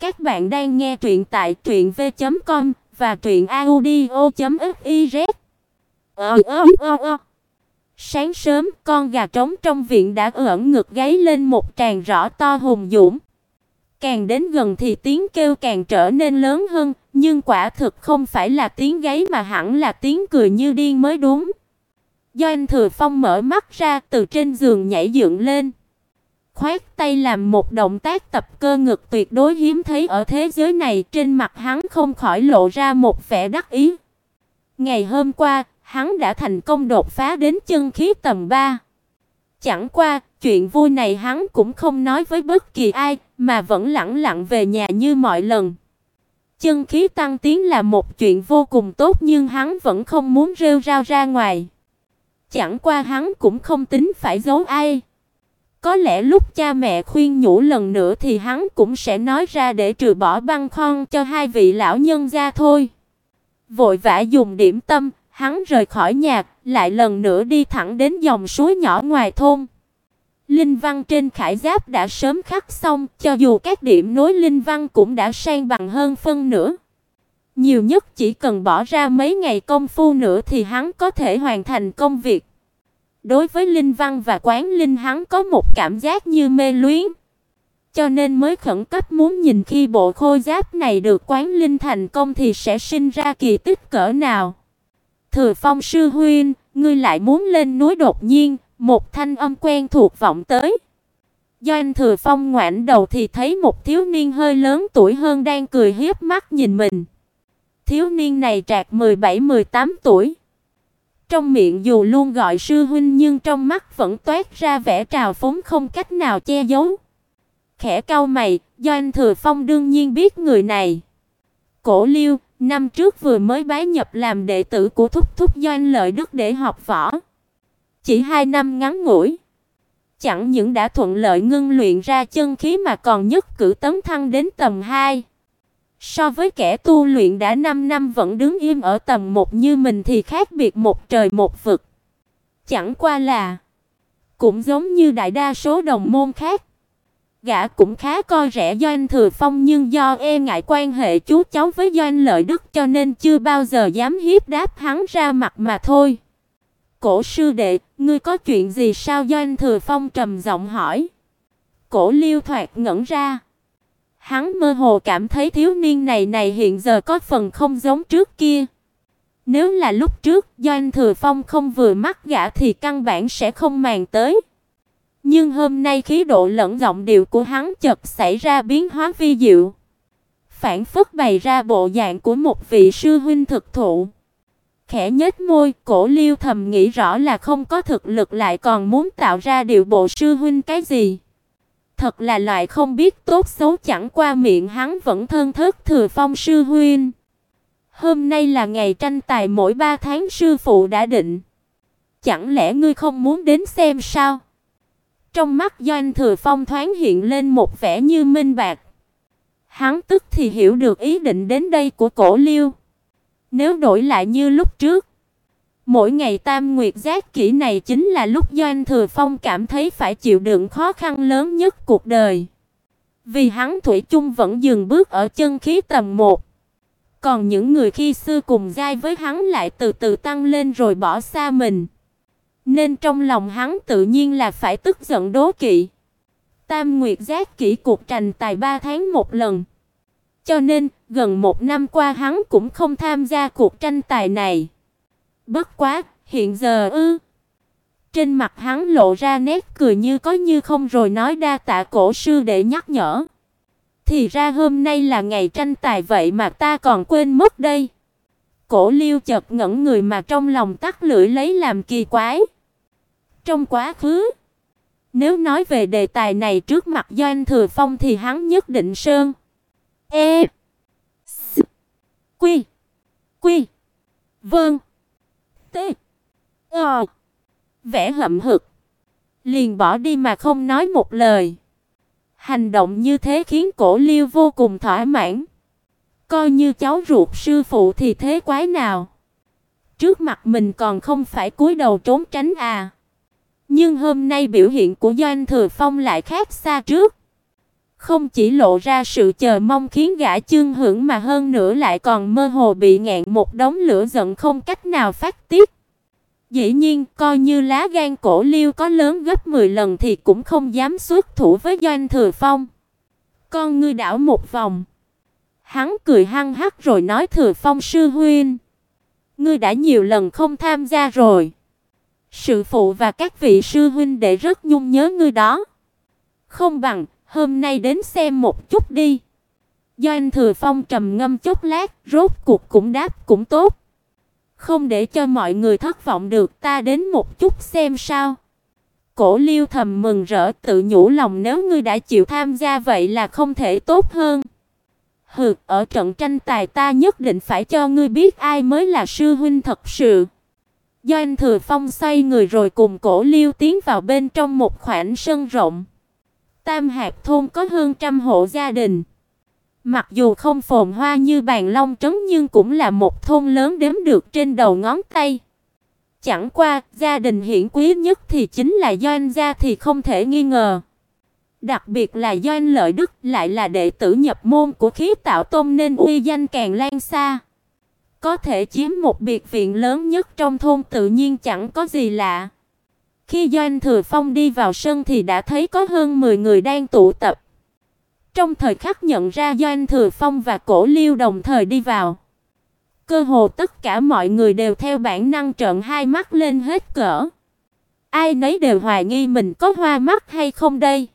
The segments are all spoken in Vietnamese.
Các bạn đang nghe truyện tại truyệnv.com và truyệnaudio.fiz. Ờ, ờ ờ ờ. Sáng sớm, con gà trống trong viện đã ưỡn ngực gáy lên một tràng rõ to hùng dũng. Càng đến gần thì tiếng kêu càng trở nên lớn hơn, nhưng quả thực không phải là tiếng gáy mà hẳn là tiếng cười như điên mới đúng. Do anh Thừa Phong mở mắt ra, từ trên giường nhảy dựng lên khoát tay làm một động tác tập cơ ngực tuyệt đối hiếm thấy ở thế giới này, trên mặt hắn không khỏi lộ ra một vẻ đắc ý. Ngày hôm qua, hắn đã thành công đột phá đến chân khí tầng 3. Chẳng qua, chuyện vui này hắn cũng không nói với bất kỳ ai, mà vẫn lẳng lặng về nhà như mọi lần. Chân khí tăng tiến là một chuyện vô cùng tốt nhưng hắn vẫn không muốn rêu rao ra ngoài. Chẳng qua hắn cũng không tính phải giấu ai. Có lẽ lúc cha mẹ khuyên nhủ lần nữa thì hắn cũng sẽ nói ra để trừ bỏ băng khon cho hai vị lão nhân gia thôi. Vội vã dùng điểm tâm, hắn rời khỏi nhà, lại lần nữa đi thẳng đến dòng suối nhỏ ngoài thôn. Linh văn trên khải giáp đã sớm khắc xong, cho dù các điểm nối linh văn cũng đã sang bằng hơn phân nửa. Nhiều nhất chỉ cần bỏ ra mấy ngày công phu nữa thì hắn có thể hoàn thành công việc. Đối với linh văn và quán linh hắn có một cảm giác như mê luyến, cho nên mới khẩn cấp muốn nhìn khi bộ khôi giáp này được quán linh thành công thì sẽ sinh ra kỳ tích cỡ nào. Thừa Phong sư huynh, ngươi lại muốn lên núi đột nhiên, một thanh âm quen thuộc vọng tới. Do anh Thừa Phong ngoảnh đầu thì thấy một thiếu niên hơi lớn tuổi hơn đang cười hiếp mắt nhìn mình. Thiếu niên này trạc 17-18 tuổi. Trong miệng dù luôn gọi sư huynh nhưng trong mắt vẫn toát ra vẻ trào phúng không cách nào che giấu. Khẽ cau mày, do anh Thừa Phong đương nhiên biết người này. Cổ Liêu, năm trước vừa mới bái nhập làm đệ tử của thúc thúc Doanh Lợi Đức để học võ. Chỉ hai năm ngắn ngủi, chẳng những đã thuận lợi ngưng luyện ra chân khí mà còn nhất cử tấn thăng đến tầm 2. So với kẻ tu luyện đã 5 năm vẫn đứng im ở tầm 1 như mình thì khác biệt một trời một vực. Chẳng qua là cũng giống như đại đa số đồng môn khác, gã cũng khá coi rẻ Doanh Thừa Phong nhưng do e ngại quan hệ chú cháu với Doanh Lợi Đức cho nên chưa bao giờ dám hiếp đáp hắn ra mặt mà thôi. Cổ sư đệ, ngươi có chuyện gì sao Doanh Thừa Phong trầm giọng hỏi. Cổ Liêu Thoạt ngẩn ra. Hắn mơ hồ cảm thấy thiếu niên này này hiện giờ có phần không giống trước kia. Nếu là lúc trước, do anh Thừa Phong không vừa mắt gã thì căn bản sẽ không màng tới. Nhưng hôm nay khí độ lẫn giọng điệu của hắn chợt xảy ra biến hóa vi diệu. Phản phất bày ra bộ dạng của một vị sư huynh thực thụ. Khẽ nhếch môi, Cổ Liêu thầm nghĩ rõ là không có thực lực lại còn muốn tạo ra điều bộ sư huynh cái gì. Thật là loại không biết tốt xấu chẳng qua miệng hắn vẫn thân thức thừa phong sư huynh. Hôm nay là ngày tranh tài mỗi ba tháng sư phụ đã định. Chẳng lẽ ngươi không muốn đến xem sao? Trong mắt Doanh Thừa Phong thoáng hiện lên một vẻ như minh bạc. Hắn tức thì hiểu được ý định đến đây của Cổ Liêu. Nếu đổi lại như lúc trước, Mỗi ngày tam nguyệt giác kỹ này chính là lúc Doanh Thừa Phong cảm thấy phải chịu đựng khó khăn lớn nhất cuộc đời. Vì hắn thủy chung vẫn dừng bước ở chân khí tầm 1. Còn những người khi xưa cùng giai với hắn lại từ từ tăng lên rồi bỏ xa mình. Nên trong lòng hắn tự nhiên là phải tức giận đố kỵ. Tam Nguyệt giác kỹ cuộc tranh tài 3 tháng một lần. Cho nên, gần một năm qua hắn cũng không tham gia cuộc tranh tài này. Bất quá, hiện giờ ư? Trên mặt hắn lộ ra nét cười như có như không rồi nói đa tạ cổ sư để nhắc nhở. Thì ra hôm nay là ngày tranh tài vậy mà ta còn quên mất đây. Cổ Liêu chợt ngẩn người mà trong lòng tắt lưỡi lấy làm kỳ quái. Trong quá khứ, nếu nói về đề tài này trước mặt Doanh Thừa Phong thì hắn nhất định sơn. E. S, quy. Quy. Vâng tê. Ờ. Vẽ hậm hực. Liền bỏ đi mà không nói một lời. Hành động như thế khiến Cổ Liêu vô cùng thỏa mãn. Coi như cháu ruột sư phụ thì thế quái nào. Trước mặt mình còn không phải cúi đầu trốn tránh à. Nhưng hôm nay biểu hiện của Doanh Thừa Phong lại khác xa trước. Không chỉ lộ ra sự chờ mong khiến gã chương hưởng mà hơn nữa lại còn mơ hồ bị ngẹn một đống lửa giận không cách nào phát tiết. Dĩ nhiên, coi như lá gan cổ Liêu có lớn gấp 10 lần thì cũng không dám xuất thủ với Doanh Thừa Phong. Con ngươi đảo một vòng. Hắn cười hăng hắc rồi nói Thừa Phong sư huynh, ngươi đã nhiều lần không tham gia rồi. Sư phụ và các vị sư huynh đệ rất nhung nhớ ngươi đó. Không bằng hôm nay đến xem một chút đi. do anh Thừa Phong trầm ngâm chốc lát, rốt cuộc cũng đáp cũng tốt. Không để cho mọi người thất vọng được, ta đến một chút xem sao. Cổ Liêu thầm mừng rỡ tự nhủ lòng nếu ngươi đã chịu tham gia vậy là không thể tốt hơn. Hừ, ở trận tranh tài ta nhất định phải cho ngươi biết ai mới là sư huynh thật sự. do anh Thừa Phong xoay người rồi cùng Cổ Liêu tiến vào bên trong một khoảng sân rộng. Tam Hạc thôn có hơn trăm hộ gia đình. Mặc dù không phồn hoa như Bàn Long trấn nhưng cũng là một thôn lớn đếm được trên đầu ngón tay. Chẳng qua, gia đình hiển quý nhất thì chính là Doanh gia thì không thể nghi ngờ. Đặc biệt là Doanh Lợi Đức lại là đệ tử nhập môn của Khí Tạo Tôn nên uy danh càng lan xa. Có thể chiếm một biệt viện lớn nhất trong thôn tự nhiên chẳng có gì lạ. Khi Doanh Thừa Phong đi vào sân thì đã thấy có hơn 10 người đang tụ tập. Trong thời khắc nhận ra Doanh Thừa Phong và Cổ Liêu đồng thời đi vào, cơ hồ tất cả mọi người đều theo bản năng trợn hai mắt lên hết cỡ. Ai nấy đều hoài nghi mình có hoa mắt hay không đây.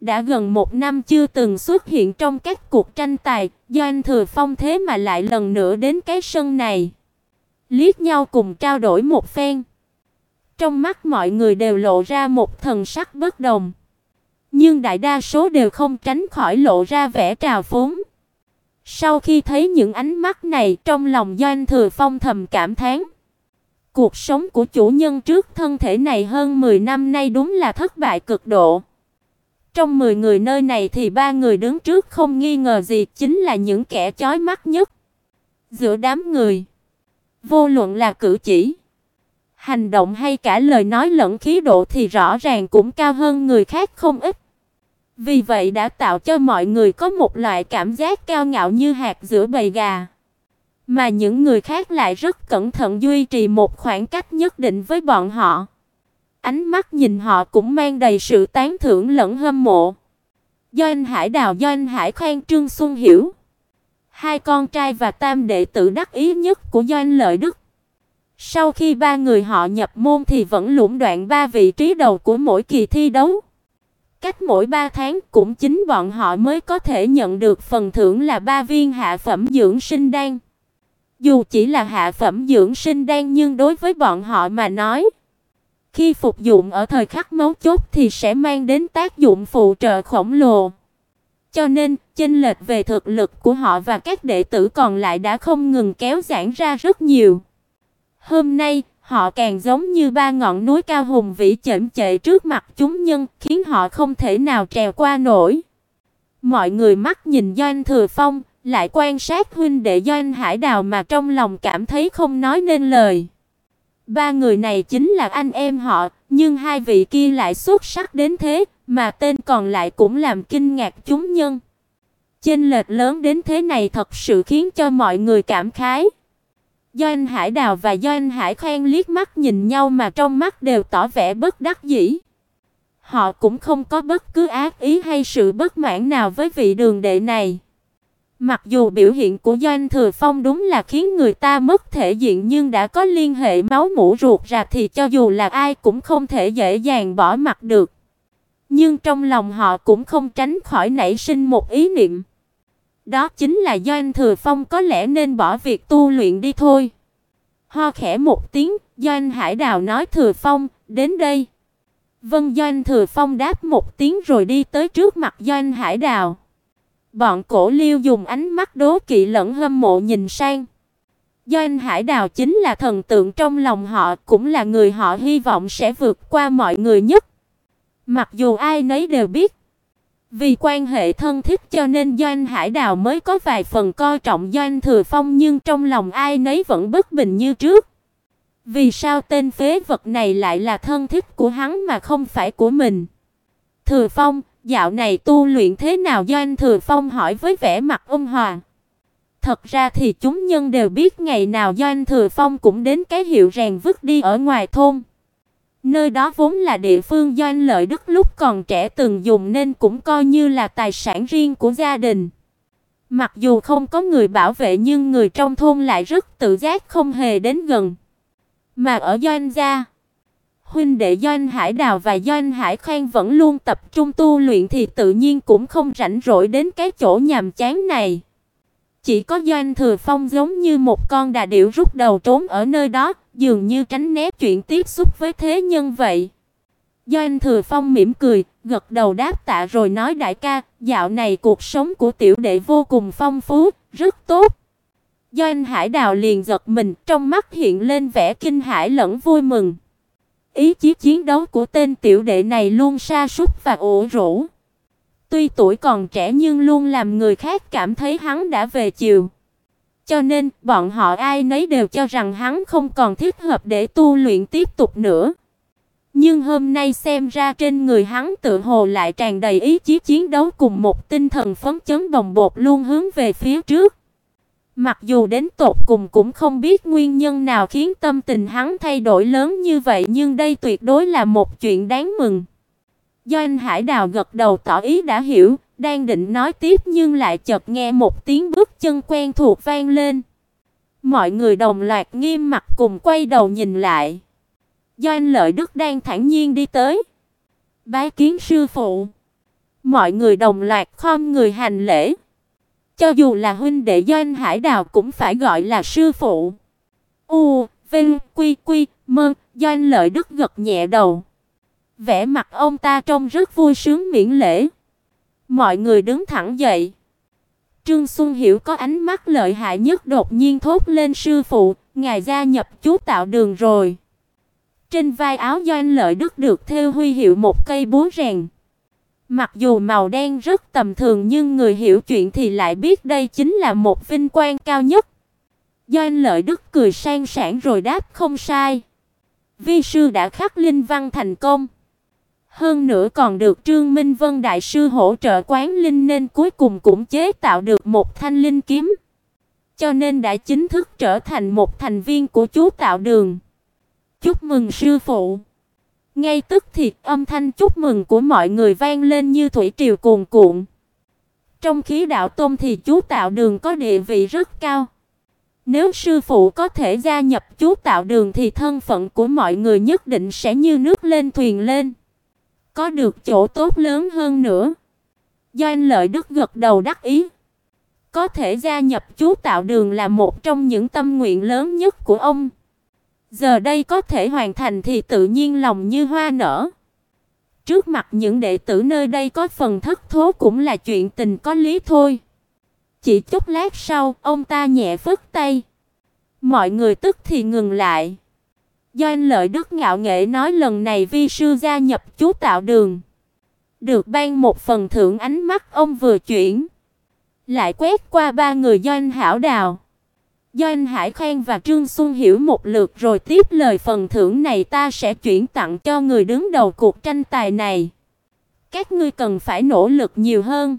Đã gần một năm chưa từng xuất hiện trong các cuộc tranh tài, Doanh Thừa Phong thế mà lại lần nữa đến cái sân này. Liếc nhau cùng trao đổi một phen. Trong mắt mọi người đều lộ ra một thần sắc bất đồng nhưng đại đa số đều không tránh khỏi lộ ra vẻ trào phúng. Sau khi thấy những ánh mắt này, trong lòng Doanh Thừa Phong thầm cảm thán. Cuộc sống của chủ nhân trước thân thể này hơn 10 năm nay đúng là thất bại cực độ. Trong 10 người nơi này thì ba người đứng trước không nghi ngờ gì chính là những kẻ chói mắt nhất. Giữa đám người, vô luận là cử chỉ, hành động hay cả lời nói lẫn khí độ thì rõ ràng cũng cao hơn người khác không ít. Vì vậy đã tạo cho mọi người có một loại cảm giác cao ngạo như hạt giữa bầy gà. Mà những người khác lại rất cẩn thận duy trì một khoảng cách nhất định với bọn họ. Ánh mắt nhìn họ cũng mang đầy sự tán thưởng lẫn hâm mộ. Do anh Hải Đào, do anh Hải Khang Trương Xuân Hiểu, hai con trai và tam đệ tử đắc ý nhất của Doanh Lợi Đức. Sau khi ba người họ nhập môn thì vẫn lũng đoạn ba vị trí đầu của mỗi kỳ thi đấu. Cách mỗi 3 tháng cũng chính bọn họ mới có thể nhận được phần thưởng là ba viên hạ phẩm dưỡng sinh đan. Dù chỉ là hạ phẩm dưỡng sinh đan nhưng đối với bọn họ mà nói, khi phục dụng ở thời khắc mấu chốt thì sẽ mang đến tác dụng phụ trợ khổng lồ. Cho nên, chênh lệch về thực lực của họ và các đệ tử còn lại đã không ngừng kéo giãn ra rất nhiều. Hôm nay, Họ càng giống như ba ngọn núi cao hùng vĩ chậm chệ trước mặt chúng nhân, khiến họ không thể nào trèo qua nổi. Mọi người mắt nhìn Doanh Thừa Phong, lại quan sát huynh đệ Doanh Hải Đào mà trong lòng cảm thấy không nói nên lời. Ba người này chính là anh em họ, nhưng hai vị kia lại xuất sắc đến thế, mà tên còn lại cũng làm kinh ngạc chúng nhân. Chênh lệch lớn đến thế này thật sự khiến cho mọi người cảm khái. Doanh Hải Đào và Doanh Hải Khang liếc mắt nhìn nhau mà trong mắt đều tỏ vẻ bất đắc dĩ. Họ cũng không có bất cứ ác ý hay sự bất mãn nào với vị đường đệ này. Mặc dù biểu hiện của Doanh Thừa Phong đúng là khiến người ta mất thể diện nhưng đã có liên hệ máu mủ ruột rà thì cho dù là ai cũng không thể dễ dàng bỏ mặt được. Nhưng trong lòng họ cũng không tránh khỏi nảy sinh một ý niệm. Đó chính là Doanh Thừa Phong có lẽ nên bỏ việc tu luyện đi thôi. Ho khẽ một tiếng, Doanh Hải Đào nói Thừa Phong, đến đây. Vân Doanh Thừa Phong đáp một tiếng rồi đi tới trước mặt Doanh Hải Đào. Bọn cổ liêu dùng ánh mắt đố kỵ lẫn hâm mộ nhìn sang. Doanh Hải Đào chính là thần tượng trong lòng họ, cũng là người họ hy vọng sẽ vượt qua mọi người nhất. Mặc dù ai nấy đều biết, vì quan hệ thân thiết cho nên Doanh Hải Đào mới có vài phần coi trọng Doanh Thừa Phong nhưng trong lòng ai nấy vẫn bất bình như trước. Vì sao tên phế vật này lại là thân thiết của hắn mà không phải của mình? Thừa Phong, dạo này tu luyện thế nào Doanh Thừa Phong hỏi với vẻ mặt ôn hòa. Thật ra thì chúng nhân đều biết ngày nào Doanh Thừa Phong cũng đến cái hiệu rèn vứt đi ở ngoài thôn. Nơi đó vốn là địa phương Doanh Lợi Đức lúc còn trẻ từng dùng nên cũng coi như là tài sản riêng của gia đình. Mặc dù không có người bảo vệ nhưng người trong thôn lại rất tự giác không hề đến gần. Mà ở Doanh gia, huynh đệ Doanh Hải Đào và Doanh Hải Khang vẫn luôn tập trung tu luyện thì tự nhiên cũng không rảnh rỗi đến cái chỗ nhàm chán này. Chỉ có Doanh Thừa Phong giống như một con đà điểu rút đầu trốn ở nơi đó, dường như tránh né chuyện tiếp xúc với thế nhân vậy. Doanh Thừa Phong mỉm cười, gật đầu đáp tạ rồi nói đại ca, dạo này cuộc sống của tiểu đệ vô cùng phong phú, rất tốt. Doanh Hải Đào liền giật mình, trong mắt hiện lên vẻ kinh hãi lẫn vui mừng. Ý chí chiến đấu của tên tiểu đệ này luôn sa sút và ủ rũ. Tuy tuổi còn trẻ nhưng luôn làm người khác cảm thấy hắn đã về chiều. Cho nên, bọn họ ai nấy đều cho rằng hắn không còn thích hợp để tu luyện tiếp tục nữa. Nhưng hôm nay xem ra trên người hắn tự hồ lại tràn đầy ý chí chiến đấu cùng một tinh thần phấn chấn bồng bột luôn hướng về phía trước. Mặc dù đến tột cùng cũng không biết nguyên nhân nào khiến tâm tình hắn thay đổi lớn như vậy nhưng đây tuyệt đối là một chuyện đáng mừng. Doanh Hải Đào gật đầu tỏ ý đã hiểu, đang định nói tiếp nhưng lại chợt nghe một tiếng bước chân quen thuộc vang lên. Mọi người đồng loạt nghiêm mặt cùng quay đầu nhìn lại. Doanh Lợi Đức đang thản nhiên đi tới. Bái kiến sư phụ. Mọi người đồng loạt khom người hành lễ. Cho dù là huynh đệ Doanh Hải Đào cũng phải gọi là sư phụ. U, Vinh, Quy, Quy, Mơ, Doanh Lợi Đức gật nhẹ đầu. Vẻ mặt ông ta trông rất vui sướng miễn lễ. Mọi người đứng thẳng dậy. Trương Xuân Hiểu có ánh mắt lợi hại nhất đột nhiên thốt lên sư phụ, ngài gia nhập chú tạo đường rồi. Trên vai áo doanh lợi đức được thêu huy hiệu một cây búa rèn. Mặc dù màu đen rất tầm thường nhưng người hiểu chuyện thì lại biết đây chính là một vinh quang cao nhất. Doanh lợi đức cười sang sảng rồi đáp không sai. Vi sư đã khắc linh văn thành công. Hơn nữa còn được Trương Minh Vân đại sư hỗ trợ quán linh nên cuối cùng cũng chế tạo được một thanh linh kiếm. Cho nên đã chính thức trở thành một thành viên của chú tạo đường. Chúc mừng sư phụ. Ngay tức thì âm thanh chúc mừng của mọi người vang lên như thủy triều cuồn cuộn. Trong khí đạo tôn thì chú tạo đường có địa vị rất cao. Nếu sư phụ có thể gia nhập chú tạo đường thì thân phận của mọi người nhất định sẽ như nước lên thuyền lên. Có được chỗ tốt lớn hơn nữa. Do anh Lợi Đức gật đầu đắc ý. Có thể gia nhập chú tạo đường là một trong những tâm nguyện lớn nhất của ông. Giờ đây có thể hoàn thành thì tự nhiên lòng như hoa nở. Trước mặt những đệ tử nơi đây có phần thất thố cũng là chuyện tình có lý thôi. Chỉ chút lát sau, ông ta nhẹ phất tay. Mọi người tức thì ngừng lại. Do anh Lợi Đức ngạo nghệ nói lần này vi sư gia nhập chú tạo đường. Được ban một phần thưởng ánh mắt ông vừa chuyển. Lại quét qua ba người do anh Hảo Đào. Do anh Hải Khang và Trương Xuân hiểu một lượt rồi tiếp lời phần thưởng này ta sẽ chuyển tặng cho người đứng đầu cuộc tranh tài này. Các ngươi cần phải nỗ lực nhiều hơn.